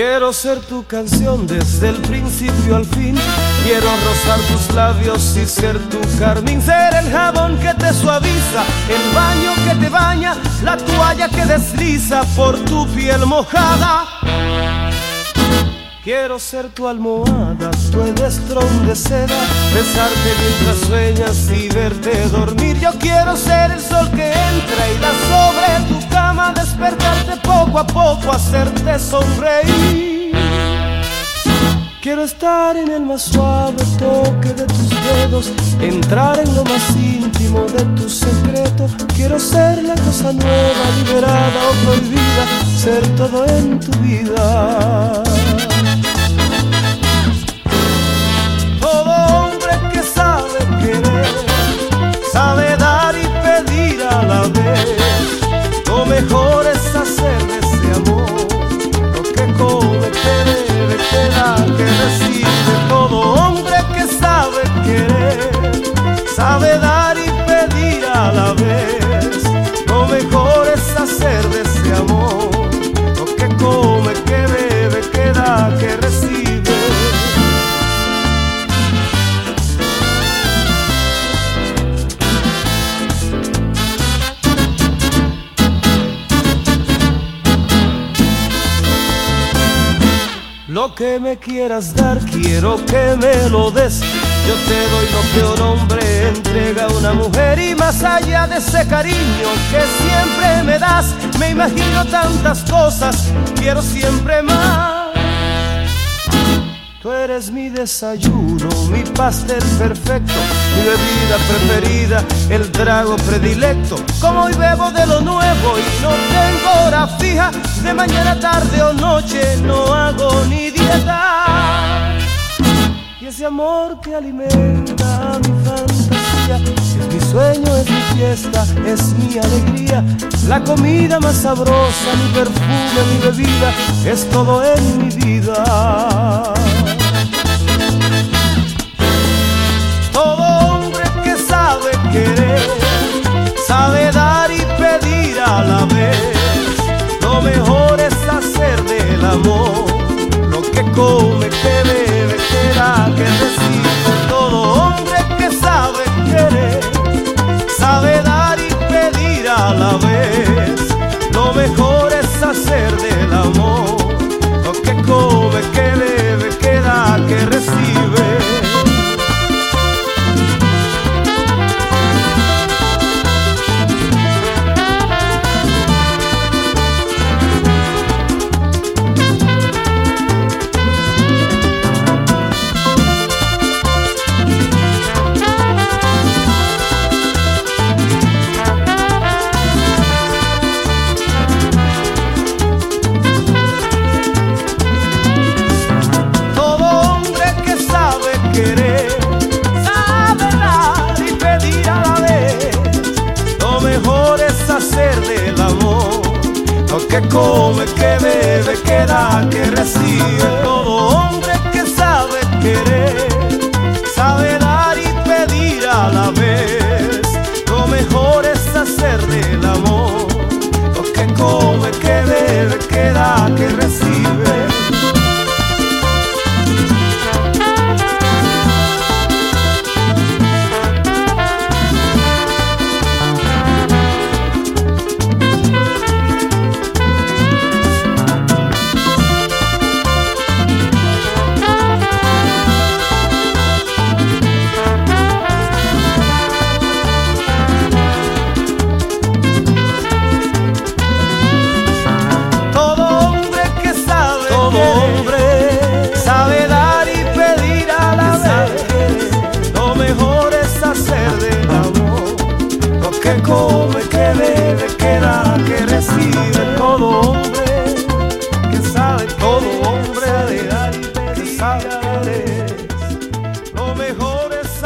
Quiero ser tu canción desde el principio al fin. Quiero rozar tus labios y ser tu carmín. Ser el jabón que te suaviza, el baño que te baña, la toalla que desliza por tu piel mojada. Quiero ser tu almohada, tu edestrón de seda, besarte mientras sueñas y verte dormir. Yo quiero ser el sol que entra y da sobre tu cama, despertarte poco a poco, hacerte sonreír. Quiero estar en el más suave toque de tus dedos, entrar en lo más íntimo de tu secreto. Quiero ser la cosa nueva, liberada o prohibida, ser todo en tu vida. sabe dar y pedir a la vez. Lo mejor es que me quieras dar, quiero que me lo des. Yo te doy lo que un hombre entrega a una mujer y más allá de ese cariño que siempre me das, me imagino tantas cosas, quiero siempre más. Tú eres mi desayuno, mi pastel perfecto, mi bebida preferida, el trago predilecto. Como hoy bebo de lo nuevo y no tengo hora fija, de mañana, tarde o noche no hago ese amor que alimenta mi fantasía, es mi sueño, es mi fiesta, es mi alegría. La comida más sabrosa, mi perfume, mi bebida, es todo en mi vida. Todo hombre que sabe querer, sabe dar y pedir a la vez. Lo mejor es hacer del amor lo que come, que come, que bebe, que da, que recibe. Todo hombre que sabe querer, sabe dar y pedir a la vez.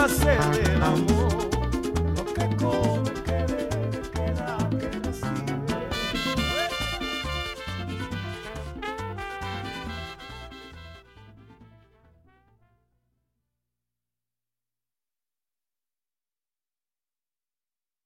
hacer el amor.